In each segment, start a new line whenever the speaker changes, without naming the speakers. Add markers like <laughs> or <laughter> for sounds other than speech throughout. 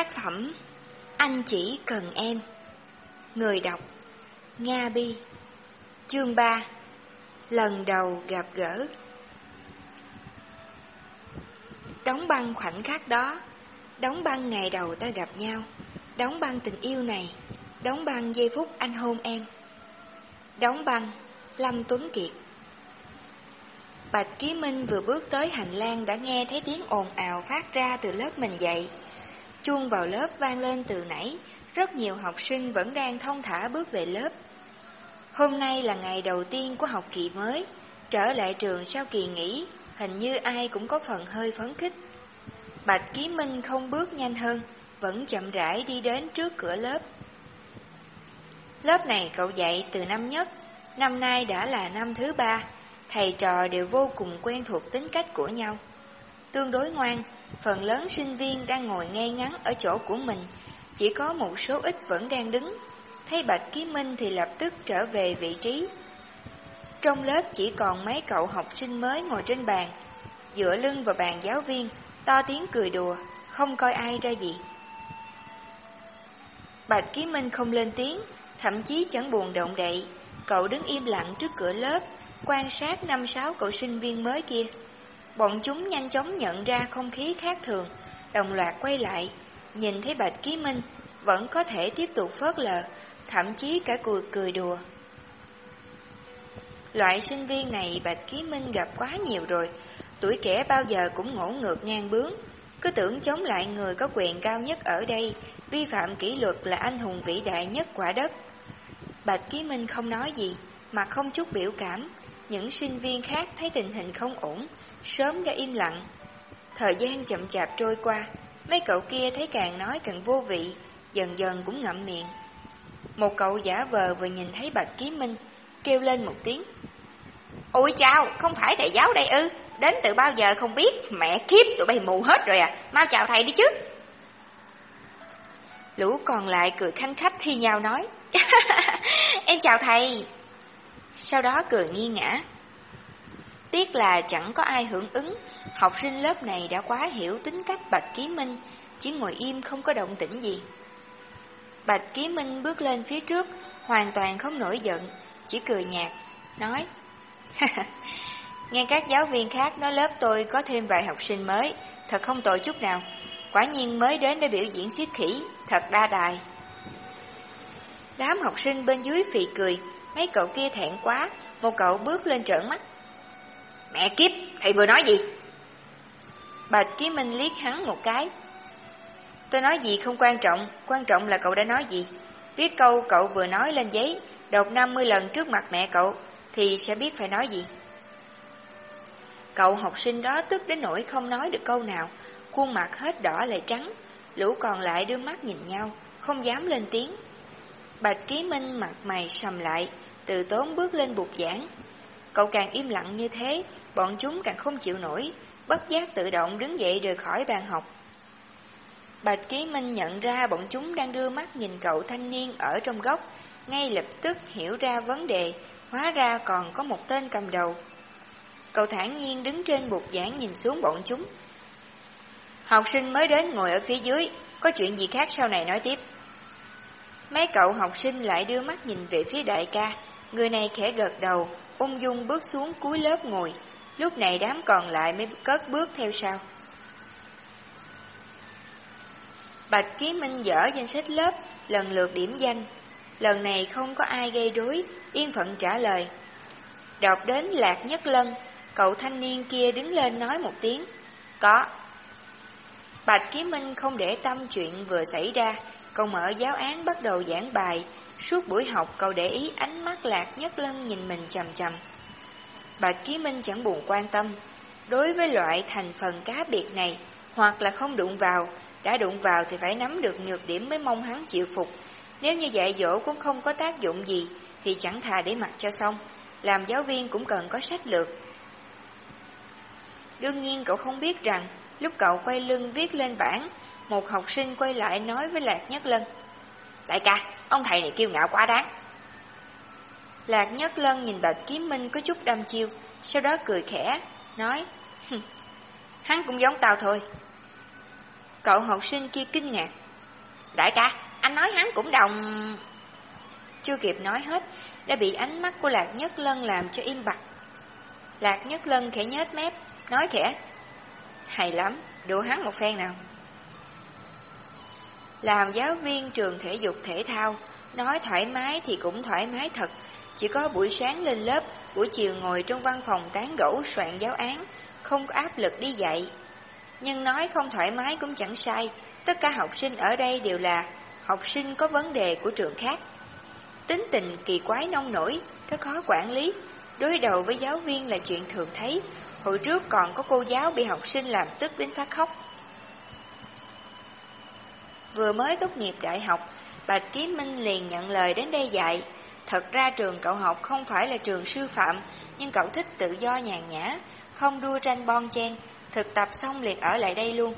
Tác phẩm Anh chỉ cần em. Người đọc, Nga Bi. Chương 3 Lần đầu gặp gỡ. Đóng băng khoảnh khắc đó, Đóng băng ngày đầu ta gặp nhau, Đóng băng tình yêu này, Đóng băng giây phút anh hôn em. Đóng băng Lâm Tuấn Kiệt. Bạch Ký Minh vừa bước tới hành lang đã nghe thấy tiếng ồn ào phát ra từ lớp mình dậy. Chuông vào lớp vang lên từ nãy, rất nhiều học sinh vẫn đang thông thả bước về lớp. Hôm nay là ngày đầu tiên của học kỳ mới, trở lại trường sau kỳ nghỉ, hình như ai cũng có phần hơi phấn khích. Bạch Ký Minh không bước nhanh hơn, vẫn chậm rãi đi đến trước cửa lớp. Lớp này cậu dạy từ năm nhất, năm nay đã là năm thứ ba, thầy trò đều vô cùng quen thuộc tính cách của nhau. Tương đối ngoan, phần lớn sinh viên đang ngồi ngay ngắn ở chỗ của mình, chỉ có một số ít vẫn đang đứng. Thấy Bạch Ký Minh thì lập tức trở về vị trí. Trong lớp chỉ còn mấy cậu học sinh mới ngồi trên bàn, dựa lưng vào bàn giáo viên, to tiếng cười đùa, không coi ai ra gì. Bạch Ký Minh không lên tiếng, thậm chí chẳng buồn động đậy, cậu đứng im lặng trước cửa lớp, quan sát năm sáu cậu sinh viên mới kia. Bọn chúng nhanh chóng nhận ra không khí khác thường, đồng loạt quay lại, nhìn thấy Bạch Ký Minh vẫn có thể tiếp tục phớt lờ, thậm chí cả cười cười đùa. Loại sinh viên này Bạch Ký Minh gặp quá nhiều rồi, tuổi trẻ bao giờ cũng ngỗ ngược ngang bướng, cứ tưởng chống lại người có quyền cao nhất ở đây, vi phạm kỷ luật là anh hùng vĩ đại nhất quả đất. Bạch Ký Minh không nói gì, mà không chút biểu cảm, những sinh viên khác thấy tình hình không ổn, sớm đã im lặng. Thời gian chậm chạp trôi qua, mấy cậu kia thấy càng nói càng vô vị, dần dần cũng ngậm miệng. Một cậu giả vờ vừa nhìn thấy Bạch Ký Minh, kêu lên một tiếng. Ôi chào, không phải thầy giáo đây ư, đến từ bao giờ không biết, mẹ kiếp tụi bay mù hết rồi à, mau chào thầy đi chứ. Lũ còn lại cười khanh khách thi nhau nói, <laughs> em chào thầy. Sau đó cười nghi ngã. Tiếc là chẳng có ai hưởng ứng, học sinh lớp này đã quá hiểu tính cách Bạch Ký Minh, chỉ ngồi im không có động tĩnh gì. Bạch Ký Minh bước lên phía trước, hoàn toàn không nổi giận, chỉ cười nhạt, nói <laughs> Nghe các giáo viên khác nói lớp tôi có thêm vài học sinh mới, thật không tội chút nào. Quả nhiên mới đến để biểu diễn xiết khỉ, thật đa tài. Đám học sinh bên dưới phì cười, mấy cậu kia thẹn quá, một cậu bước lên trợn mắt. Mẹ kiếp, thầy vừa nói gì? Bạch Ký Minh liếc hắn một cái. Tôi nói gì không quan trọng, quan trọng là cậu đã nói gì. Viết câu cậu vừa nói lên giấy, đọc 50 lần trước mặt mẹ cậu, thì sẽ biết phải nói gì. Cậu học sinh đó tức đến nỗi không nói được câu nào, khuôn mặt hết đỏ lại trắng, lũ còn lại đưa mắt nhìn nhau, không dám lên tiếng. Bạch Ký Minh mặt mày sầm lại, từ tốn bước lên bục giảng. Cậu càng im lặng như thế, bọn chúng càng không chịu nổi, bất giác tự động đứng dậy rời khỏi bàn học. Bạch Ký Minh nhận ra bọn chúng đang đưa mắt nhìn cậu thanh niên ở trong góc, ngay lập tức hiểu ra vấn đề, hóa ra còn có một tên cầm đầu. Cậu thản nhiên đứng trên bục giảng nhìn xuống bọn chúng. Học sinh mới đến ngồi ở phía dưới, có chuyện gì khác sau này nói tiếp. Mấy cậu học sinh lại đưa mắt nhìn về phía đại ca, người này khẽ gật đầu, ung dung bước xuống cuối lớp ngồi, lúc này đám còn lại mới cất bước theo sau. Bạch Ký Minh dở danh sách lớp, lần lượt điểm danh. Lần này không có ai gây rối, yên phận trả lời. Đọc đến Lạc Nhất Lân, cậu thanh niên kia đứng lên nói một tiếng. Có. Bạch Ký Minh không để tâm chuyện vừa xảy ra, cậu mở giáo án bắt đầu giảng bài. Suốt buổi học cậu để ý ánh mắt Lạc Nhất Lân nhìn mình chầm chầm. Bạch Ký Minh chẳng buồn quan tâm. Đối với loại thành phần cá biệt này, hoặc là không đụng vào, đã đụng vào thì phải nắm được nhược điểm mới mong hắn chịu phục. Nếu như dạy dỗ cũng không có tác dụng gì, thì chẳng thà để mặc cho xong. Làm giáo viên cũng cần có sách lược. Đương nhiên cậu không biết rằng, lúc cậu quay lưng viết lên bảng, một học sinh quay lại nói với Lạc Nhất Lân. Đại ca, ông thầy này kiêu ngạo quá đáng. Lạc Nhất Lân nhìn Bạch Kiếm Minh có chút đâm chiêu, sau đó cười khẽ, nói, hắn cũng giống tao thôi. Cậu học sinh kia kinh ngạc, Đại ca, anh nói hắn cũng đồng... Chưa kịp nói hết, đã bị ánh mắt của Lạc Nhất Lân làm cho im bặt. Lạc Nhất Lân khẽ nhếch mép, nói khẽ. Hay lắm, đùa hắn một phen nào. Làm giáo viên trường thể dục thể thao, nói thoải mái thì cũng thoải mái thật. Chỉ có buổi sáng lên lớp, buổi chiều ngồi trong văn phòng tán gẫu soạn giáo án, không có áp lực đi dạy. Nhưng nói không thoải mái cũng chẳng sai, tất cả học sinh ở đây đều là học sinh có vấn đề của trường khác. Tính tình kỳ quái nông nổi, rất khó quản lý, đối đầu với giáo viên là chuyện thường thấy. Hồi trước còn có cô giáo bị học sinh làm tức đến phát khóc. Vừa mới tốt nghiệp đại học, Bạch Ký Minh liền nhận lời đến đây dạy. Thật ra trường cậu học không phải là trường sư phạm, nhưng cậu thích tự do nhàn nhã, không đua tranh bon chen, thực tập xong liền ở lại đây luôn.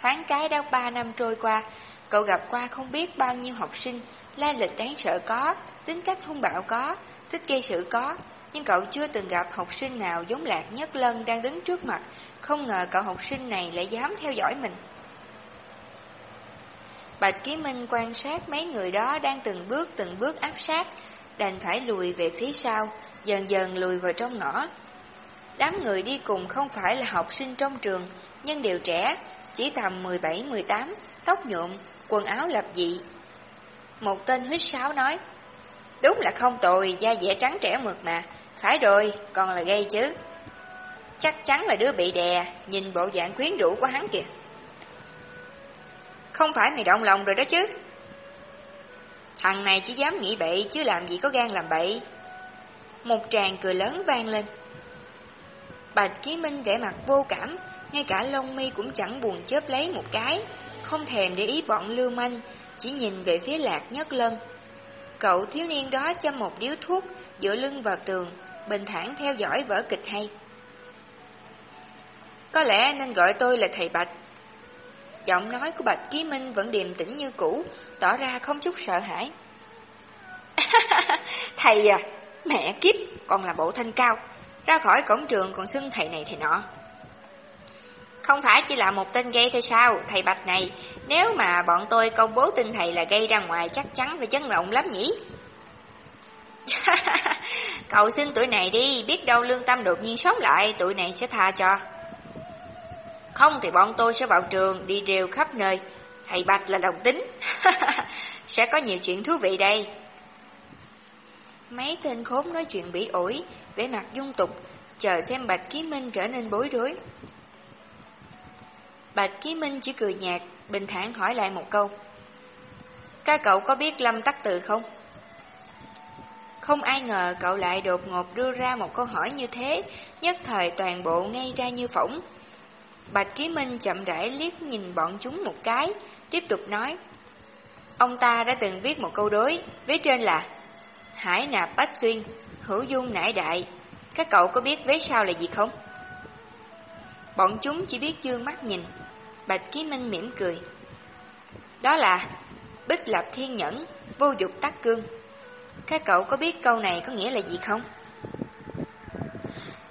Thoáng cái đã ba năm trôi qua, cậu gặp qua không biết bao nhiêu học sinh, lai lịch đáng sợ có, tính cách hung bạo có, thích gây sự có, nhưng cậu chưa từng gặp học sinh nào giống Lạc Nhất Lân đang đứng trước mặt, không ngờ cậu học sinh này lại dám theo dõi mình. Bạch Ký Minh quan sát mấy người đó đang từng bước từng bước áp sát, đành phải lùi về phía sau, dần dần lùi vào trong ngõ. Đám người đi cùng không phải là học sinh trong trường, nhưng đều trẻ, chỉ tầm 17-18, tóc nhuộm, quần áo lập dị. Một tên huyết sáo nói, Đúng là không tồi, da dẻ trắng trẻ mượt mà, phải rồi, còn là gây chứ. Chắc chắn là đứa bị đè, nhìn bộ dạng quyến rũ của hắn kìa. Không phải mày động lòng rồi đó chứ. Thằng này chỉ dám nghĩ bậy, Chứ làm gì có gan làm bậy. Một tràng cười lớn vang lên. Bạch Ký Minh vẻ mặt vô cảm, Ngay cả lông mi cũng chẳng buồn chớp lấy một cái. Không thèm để ý bọn lưu manh, Chỉ nhìn về phía lạc nhất lân Cậu thiếu niên đó châm một điếu thuốc Dựa lưng vào tường, Bình thản theo dõi vở kịch hay. Có lẽ nên gọi tôi là thầy Bạch. Giọng nói của Bạch Ký Minh vẫn điềm tĩnh như cũ, tỏ ra không chút sợ hãi. <laughs> thầy à, mẹ kiếp, còn là bộ thanh cao, ra khỏi cổng trường còn xưng thầy này thầy nọ. Không phải chỉ là một tên gây thôi sao, thầy Bạch này, nếu mà bọn tôi công bố tin thầy là gây ra ngoài chắc chắn phải chấn động lắm nhỉ? <laughs> Cậu xin tuổi này đi, biết đâu lương tâm đột nhiên sống lại, tuổi này sẽ tha cho. Không thì bọn tôi sẽ vào trường đi rêu khắp nơi. Thầy Bạch là đồng tính. <laughs> sẽ có nhiều chuyện thú vị đây. Mấy tên khốn nói chuyện bỉ ổi, vẻ mặt dung tục, chờ xem Bạch Ký Minh trở nên bối rối. Bạch Ký Minh chỉ cười nhạt, bình thản hỏi lại một câu. Các cậu có biết Lâm Tắc Từ không? Không ai ngờ cậu lại đột ngột đưa ra một câu hỏi như thế, nhất thời toàn bộ ngay ra như phỏng. Bạch Ký Minh chậm rãi liếc nhìn bọn chúng một cái, tiếp tục nói. Ông ta đã từng viết một câu đối, viết trên là Hải nạp bách xuyên, hữu dung nải đại. Các cậu có biết vế sau là gì không? Bọn chúng chỉ biết dương mắt nhìn. Bạch Ký Minh mỉm cười. Đó là Bích lập thiên nhẫn, vô dục tắc cương. Các cậu có biết câu này có nghĩa là gì không?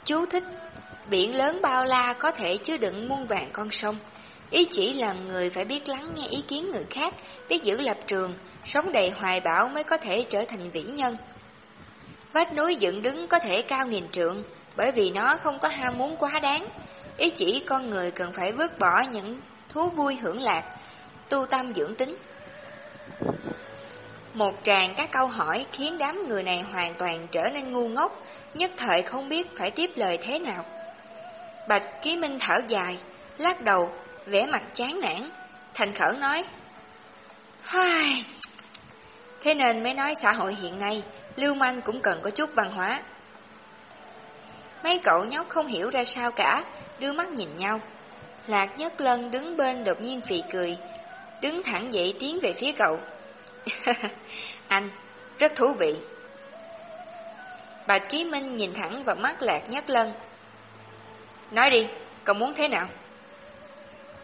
Chú thích Biển lớn bao la có thể chứa đựng muôn vàng con sông. Ý chỉ làm người phải biết lắng nghe ý kiến người khác, biết giữ lập trường, sống đầy hoài bão mới có thể trở thành vĩ nhân. Vách núi dựng đứng có thể cao nghìn trượng, bởi vì nó không có ham muốn quá đáng. Ý chỉ con người cần phải vứt bỏ những thú vui hưởng lạc, tu tâm dưỡng tính. Một tràng các câu hỏi khiến đám người này hoàn toàn trở nên ngu ngốc, nhất thời không biết phải tiếp lời thế nào. Bạch Ký Minh thở dài, lắc đầu, vẻ mặt chán nản, thành khẩn nói. Hai... Thế nên mới nói xã hội hiện nay, lưu manh cũng cần có chút văn hóa. Mấy cậu nhóc không hiểu ra sao cả, đưa mắt nhìn nhau. Lạc Nhất Lân đứng bên đột nhiên phì cười, đứng thẳng dậy tiến về phía cậu. <laughs> Anh, rất thú vị. Bạch Ký Minh nhìn thẳng vào mắt Lạc Nhất Lân, Nói đi, cậu muốn thế nào?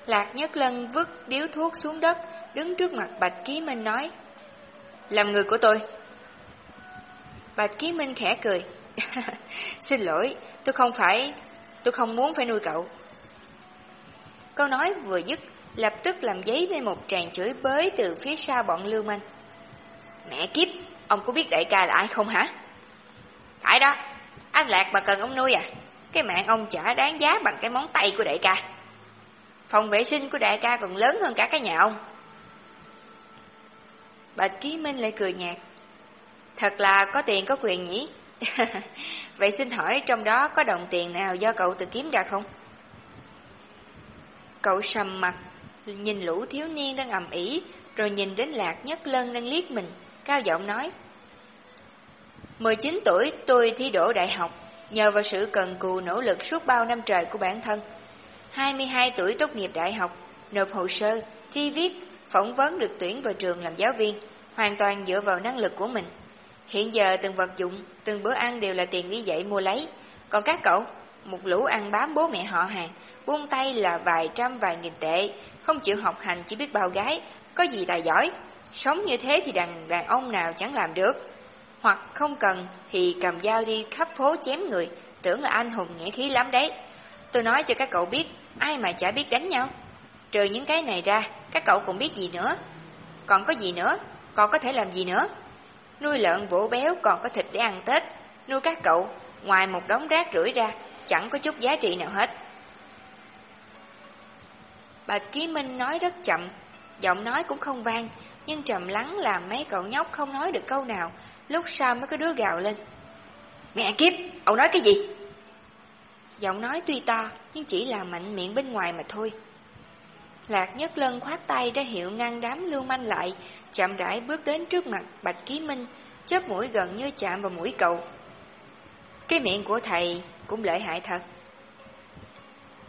Lạc Nhất Lân vứt điếu thuốc xuống đất, đứng trước mặt Bạch Ký Minh nói. Làm người của tôi. Bạch Ký Minh khẽ cười. <laughs> Xin lỗi, tôi không phải, tôi không muốn phải nuôi cậu. Câu nói vừa dứt, lập tức làm giấy lên một tràng chửi bới từ phía sau bọn lưu manh. Mẹ kiếp, ông có biết đại ca là ai không hả? Phải đó, anh Lạc mà cần ông nuôi à? Cái mạng ông chả đáng giá bằng cái món tay của đại ca. Phòng vệ sinh của đại ca còn lớn hơn cả cái nhà ông. Bạch Ký Minh lại cười nhạt. Thật là có tiền có quyền nhỉ? <laughs> Vậy xin hỏi trong đó có đồng tiền nào do cậu tự kiếm ra không? Cậu sầm mặt, nhìn lũ thiếu niên đang ầm ĩ, rồi nhìn đến Lạc Nhất Lân đang liếc mình, cao giọng nói. 19 tuổi tôi thi đỗ đại học, nhờ vào sự cần cù nỗ lực suốt bao năm trời của bản thân. 22 tuổi tốt nghiệp đại học, nộp hồ sơ, thi viết, phỏng vấn được tuyển vào trường làm giáo viên, hoàn toàn dựa vào năng lực của mình. Hiện giờ từng vật dụng, từng bữa ăn đều là tiền đi dạy mua lấy. Còn các cậu, một lũ ăn bám bố mẹ họ hàng, buông tay là vài trăm vài nghìn tệ, không chịu học hành chỉ biết bao gái, có gì tài giỏi. Sống như thế thì đàn đàn ông nào chẳng làm được. Hoặc không cần thì cầm dao đi khắp phố chém người, tưởng là anh hùng nghĩa khí lắm đấy. Tôi nói cho các cậu biết, ai mà chả biết đánh nhau. Trừ những cái này ra, các cậu cũng biết gì nữa. Còn có gì nữa? Còn có thể làm gì nữa? Nuôi lợn vỗ béo còn có thịt để ăn Tết. Nuôi các cậu, ngoài một đống rác rưởi ra, chẳng có chút giá trị nào hết. bà Ký Minh nói rất chậm, giọng nói cũng không vang, nhưng trầm lắng làm mấy cậu nhóc không nói được câu nào, lúc sau mới có đứa gào lên. Mẹ kiếp, ông nói cái gì? Giọng nói tuy to, nhưng chỉ là mạnh miệng bên ngoài mà thôi. Lạc Nhất Lân khoát tay ra hiệu ngăn đám lưu manh lại, chậm rãi bước đến trước mặt Bạch Ký Minh, chớp mũi gần như chạm vào mũi cậu. Cái miệng của thầy cũng lợi hại thật.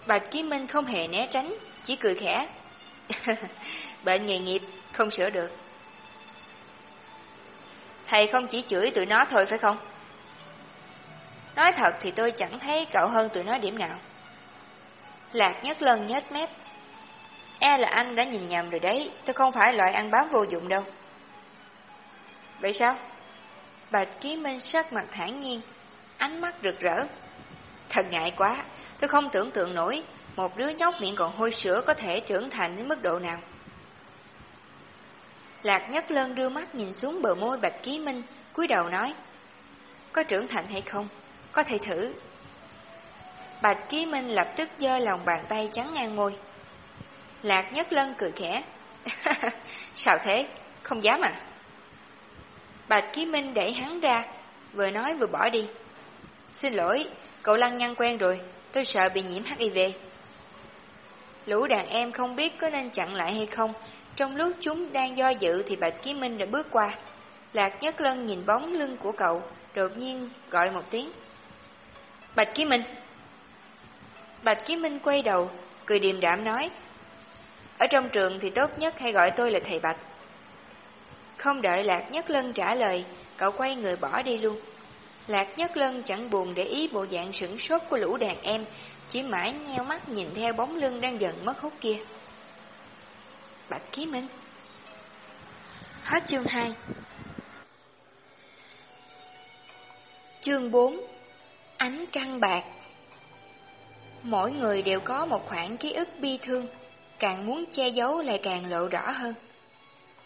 Bạch Ký Minh không hề né tránh, chỉ cười khẽ. <laughs> Bệnh nghề nghiệp, không sửa được. Thầy không chỉ chửi tụi nó thôi phải không? Nói thật thì tôi chẳng thấy cậu hơn tụi nó điểm nào. Lạc nhất lần nhếch mép. E là anh đã nhìn nhầm rồi đấy, tôi không phải loại ăn bám vô dụng đâu. Vậy sao? Bạch Ký Minh sắc mặt thản nhiên, ánh mắt rực rỡ. Thật ngại quá, tôi không tưởng tượng nổi một đứa nhóc miệng còn hôi sữa có thể trưởng thành đến mức độ nào. Lạc Nhất Lân đưa mắt nhìn xuống bờ môi Bạch Ký Minh, cúi đầu nói, có trưởng thành hay không? Có thể thử. Bạch Ký Minh lập tức giơ lòng bàn tay trắng ngang môi. Lạc Nhất Lân cười khẽ. <laughs> Sao thế? Không dám à? Bạch Ký Minh đẩy hắn ra, vừa nói vừa bỏ đi. Xin lỗi, cậu lăng nhăn quen rồi, tôi sợ bị nhiễm HIV. Lũ đàn em không biết có nên chặn lại hay không, trong lúc chúng đang do dự thì Bạch Ký Minh đã bước qua. Lạc Nhất Lân nhìn bóng lưng của cậu, đột nhiên gọi một tiếng. Bạch Ký Minh! Bạch Ký Minh quay đầu, cười điềm đạm nói. Ở trong trường thì tốt nhất hay gọi tôi là thầy Bạch. Không đợi Lạc Nhất Lân trả lời, cậu quay người bỏ đi luôn. Lạc Nhất Lân chẳng buồn để ý bộ dạng sửng sốt của lũ đàn em, chỉ mãi nheo mắt nhìn theo bóng lưng đang dần mất hút kia. Bạch Ký Minh Hết chương 2 Chương 4 Ánh trăng bạc Mỗi người đều có một khoảng ký ức bi thương, càng muốn che giấu lại càng lộ rõ hơn.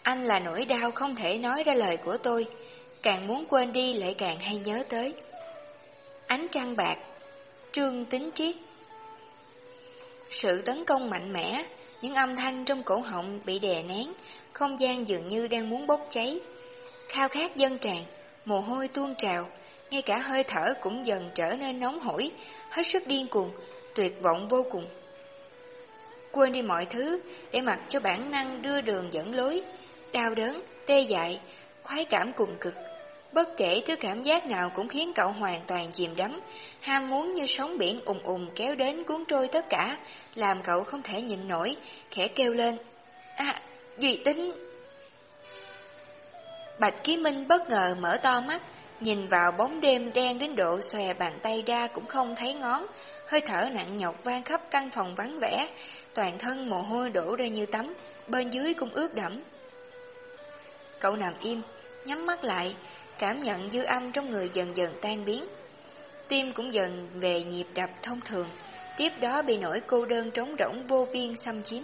Anh là nỗi đau không thể nói ra lời của tôi, càng muốn quên đi lại càng hay nhớ tới. Ánh trăng bạc, trương tính triết. Sự tấn công mạnh mẽ, những âm thanh trong cổ họng bị đè nén, không gian dường như đang muốn bốc cháy. Khao khát dân tràn, mồ hôi tuôn trào, ngay cả hơi thở cũng dần trở nên nóng hổi, hết sức điên cuồng, tuyệt vọng vô cùng. Quên đi mọi thứ để mặc cho bản năng đưa đường dẫn lối, đau đớn, tê dại, khoái cảm cùng cực. Bất kể thứ cảm giác nào cũng khiến cậu hoàn toàn chìm đắm, ham muốn như sóng biển ùng ùng kéo đến cuốn trôi tất cả, làm cậu không thể nhịn nổi, khẽ kêu lên. À, Duy Tính! Bạch Ký Minh bất ngờ mở to mắt, nhìn vào bóng đêm đen đến độ xòe bàn tay ra cũng không thấy ngón, hơi thở nặng nhọc vang khắp căn phòng vắng vẻ, toàn thân mồ hôi đổ ra như tắm, bên dưới cũng ướt đẫm. Cậu nằm im, nhắm mắt lại, cảm nhận dư âm trong người dần dần tan biến. tim cũng dần về nhịp đập thông thường, tiếp đó bị nỗi cô đơn trống rỗng vô biên xâm chiếm.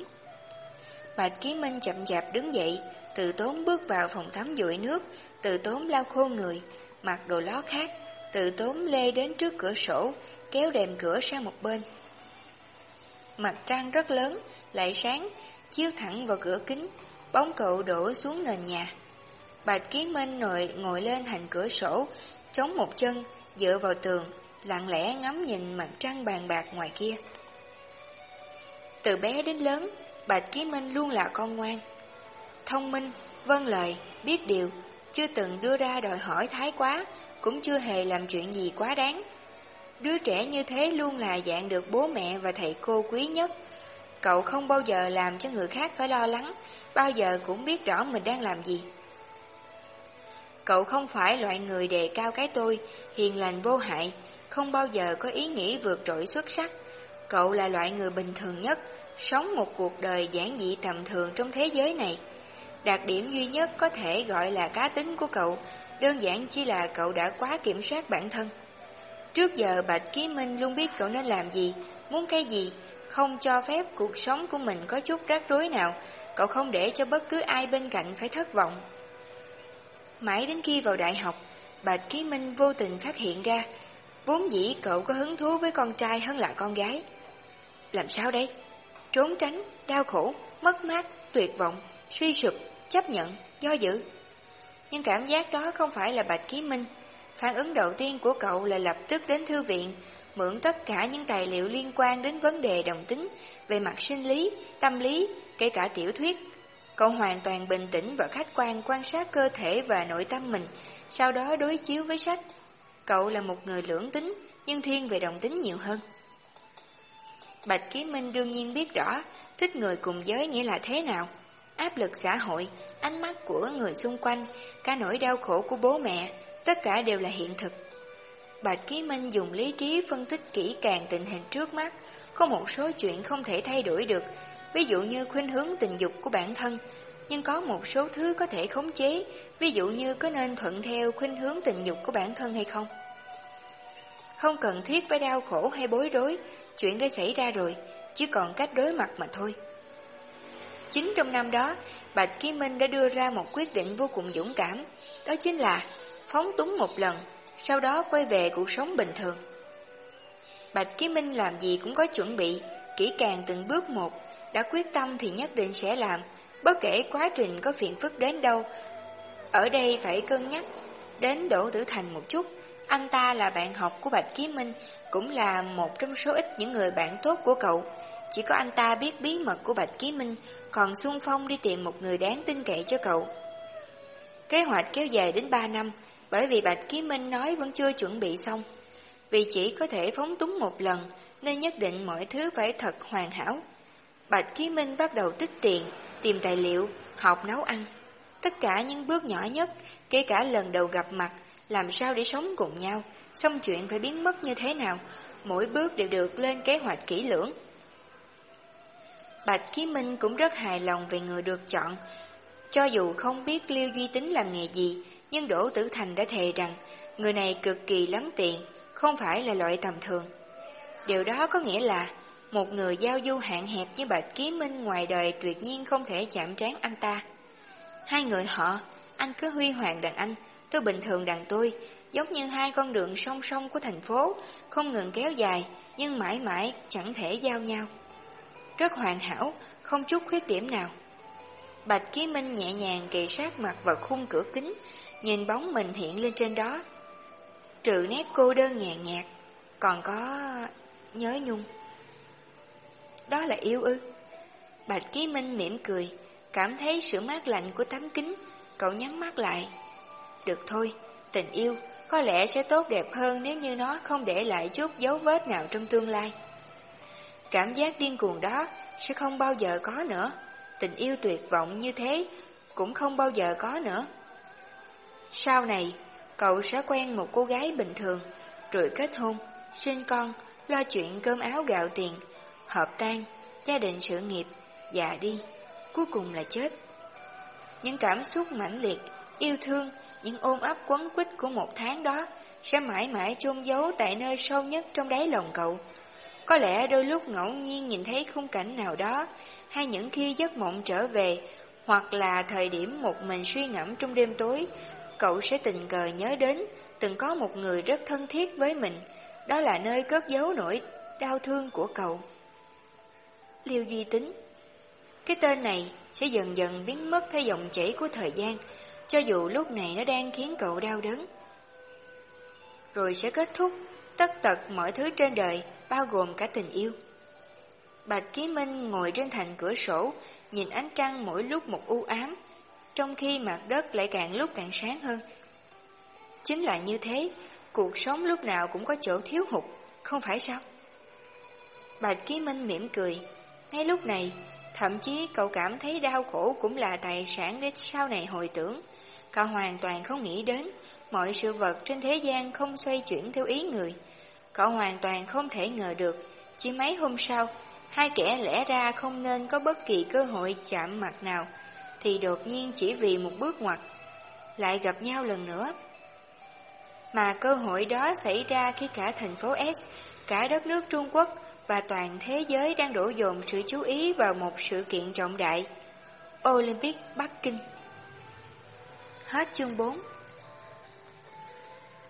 Bạch Ký Minh chậm chạp đứng dậy, từ tốn bước vào phòng tắm dội nước, từ tốn lau khô người, mặc đồ lót khác, từ tốn lê đến trước cửa sổ, kéo đèn cửa sang một bên. Mặt trăng rất lớn, lại sáng, chiếu thẳng vào cửa kính, bóng cậu đổ xuống nền nhà. Bạch Kiến Minh nội ngồi lên thành cửa sổ, chống một chân, dựa vào tường, lặng lẽ ngắm nhìn mặt trăng bàn bạc ngoài kia. Từ bé đến lớn, Bạch Kiến Minh luôn là con ngoan. Thông minh, vâng lời, biết điều, chưa từng đưa ra đòi hỏi thái quá, cũng chưa hề làm chuyện gì quá đáng. Đứa trẻ như thế luôn là dạng được bố mẹ và thầy cô quý nhất. Cậu không bao giờ làm cho người khác phải lo lắng, bao giờ cũng biết rõ mình đang làm gì. Cậu không phải loại người đề cao cái tôi, hiền lành vô hại, không bao giờ có ý nghĩ vượt trội xuất sắc. Cậu là loại người bình thường nhất, sống một cuộc đời giản dị tầm thường trong thế giới này. Đặc điểm duy nhất có thể gọi là cá tính của cậu, đơn giản chỉ là cậu đã quá kiểm soát bản thân. Trước giờ Bạch Ký Minh luôn biết cậu nên làm gì, muốn cái gì, không cho phép cuộc sống của mình có chút rắc rối nào, cậu không để cho bất cứ ai bên cạnh phải thất vọng. Mãi đến khi vào đại học, Bạch Ký Minh vô tình phát hiện ra, vốn dĩ cậu có hứng thú với con trai hơn là con gái. Làm sao đây? Trốn tránh, đau khổ, mất mát, tuyệt vọng, suy sụp, chấp nhận, do dự. Nhưng cảm giác đó không phải là Bạch Ký Minh. Phản ứng đầu tiên của cậu là lập tức đến thư viện, mượn tất cả những tài liệu liên quan đến vấn đề đồng tính về mặt sinh lý, tâm lý, kể cả tiểu thuyết. Cậu hoàn toàn bình tĩnh và khách quan quan sát cơ thể và nội tâm mình, sau đó đối chiếu với sách. Cậu là một người lưỡng tính, nhưng thiên về đồng tính nhiều hơn. Bạch Ký Minh đương nhiên biết rõ thích người cùng giới nghĩa là thế nào. Áp lực xã hội, ánh mắt của người xung quanh, cả nỗi đau khổ của bố mẹ, tất cả đều là hiện thực. Bạch Ký Minh dùng lý trí phân tích kỹ càng tình hình trước mắt, có một số chuyện không thể thay đổi được, ví dụ như khuynh hướng tình dục của bản thân, nhưng có một số thứ có thể khống chế, ví dụ như có nên thuận theo khuynh hướng tình dục của bản thân hay không. Không cần thiết phải đau khổ hay bối rối, chuyện đã xảy ra rồi, chỉ còn cách đối mặt mà thôi. Chính trong năm đó, Bạch Ký Minh đã đưa ra một quyết định vô cùng dũng cảm, đó chính là phóng túng một lần, sau đó quay về cuộc sống bình thường. Bạch Ký Minh làm gì cũng có chuẩn bị, kỹ càng từng bước một, đã quyết tâm thì nhất định sẽ làm, bất kể quá trình có phiền phức đến đâu. Ở đây phải cân nhắc đến Đỗ Tử Thành một chút, anh ta là bạn học của Bạch Ký Minh, cũng là một trong số ít những người bạn tốt của cậu. Chỉ có anh ta biết bí mật của Bạch Ký Minh, còn Xuân Phong đi tìm một người đáng tin cậy cho cậu. Kế hoạch kéo dài đến 3 năm, bởi vì Bạch Ký Minh nói vẫn chưa chuẩn bị xong. Vì chỉ có thể phóng túng một lần, nên nhất định mọi thứ phải thật hoàn hảo. Bạch Ký Minh bắt đầu tích tiền, tìm tài liệu, học nấu ăn. Tất cả những bước nhỏ nhất, kể cả lần đầu gặp mặt, làm sao để sống cùng nhau, xong chuyện phải biến mất như thế nào, mỗi bước đều được lên kế hoạch kỹ lưỡng. Bạch Ký Minh cũng rất hài lòng về người được chọn, cho dù không biết Liêu Duy Tính làm nghề gì, nhưng Đỗ Tử Thành đã thề rằng người này cực kỳ lắm tiền, không phải là loại tầm thường. Điều đó có nghĩa là một người giao du hạn hẹp như Bạch Ký Minh ngoài đời tuyệt nhiên không thể chạm trán anh ta. Hai người họ, anh cứ huy hoàng đàn anh, tôi bình thường đàn tôi, giống như hai con đường song song của thành phố, không ngừng kéo dài, nhưng mãi mãi chẳng thể giao nhau. Rất hoàn hảo, không chút khuyết điểm nào. Bạch Ký Minh nhẹ nhàng kề sát mặt vào khung cửa kính, nhìn bóng mình hiện lên trên đó. Trừ nét cô đơn nhàn nhạt, còn có nhớ nhung. Đó là yêu ư. Bạch Ký Minh mỉm cười, cảm thấy sự mát lạnh của tấm kính, cậu nhắm mắt lại. Được thôi, tình yêu có lẽ sẽ tốt đẹp hơn nếu như nó không để lại chút dấu vết nào trong tương lai. Cảm giác điên cuồng đó sẽ không bao giờ có nữa, tình yêu tuyệt vọng như thế cũng không bao giờ có nữa. Sau này, cậu sẽ quen một cô gái bình thường, rồi kết hôn, sinh con, lo chuyện cơm áo gạo tiền, hợp tan, gia đình sự nghiệp, già đi, cuối cùng là chết. Những cảm xúc mãnh liệt, Yêu thương, những ôm ấp quấn quýt của một tháng đó sẽ mãi mãi chôn giấu tại nơi sâu nhất trong đáy lòng cậu. Có lẽ đôi lúc ngẫu nhiên nhìn thấy khung cảnh nào đó, hay những khi giấc mộng trở về, hoặc là thời điểm một mình suy ngẫm trong đêm tối, cậu sẽ tình cờ nhớ đến từng có một người rất thân thiết với mình, đó là nơi cất giấu nỗi đau thương của cậu. Liêu Duy Tính Cái tên này sẽ dần dần biến mất theo dòng chảy của thời gian, cho dù lúc này nó đang khiến cậu đau đớn. Rồi sẽ kết thúc tất tật mọi thứ trên đời, bao gồm cả tình yêu. Bạch Ký Minh ngồi trên thành cửa sổ, nhìn ánh trăng mỗi lúc một u ám, trong khi mặt đất lại càng lúc càng sáng hơn. Chính là như thế, cuộc sống lúc nào cũng có chỗ thiếu hụt, không phải sao? Bạch Ký Minh mỉm cười. Ngay lúc này, thậm chí cậu cảm thấy đau khổ cũng là tài sản để sau này hồi tưởng. Cậu hoàn toàn không nghĩ đến mọi sự vật trên thế gian không xoay chuyển theo ý người. Cậu hoàn toàn không thể ngờ được, chỉ mấy hôm sau, hai kẻ lẽ ra không nên có bất kỳ cơ hội chạm mặt nào, thì đột nhiên chỉ vì một bước ngoặt, lại gặp nhau lần nữa. Mà cơ hội đó xảy ra khi cả thành phố S, cả đất nước Trung Quốc và toàn thế giới đang đổ dồn sự chú ý vào một sự kiện trọng đại, Olympic Bắc Kinh. Hết chương 4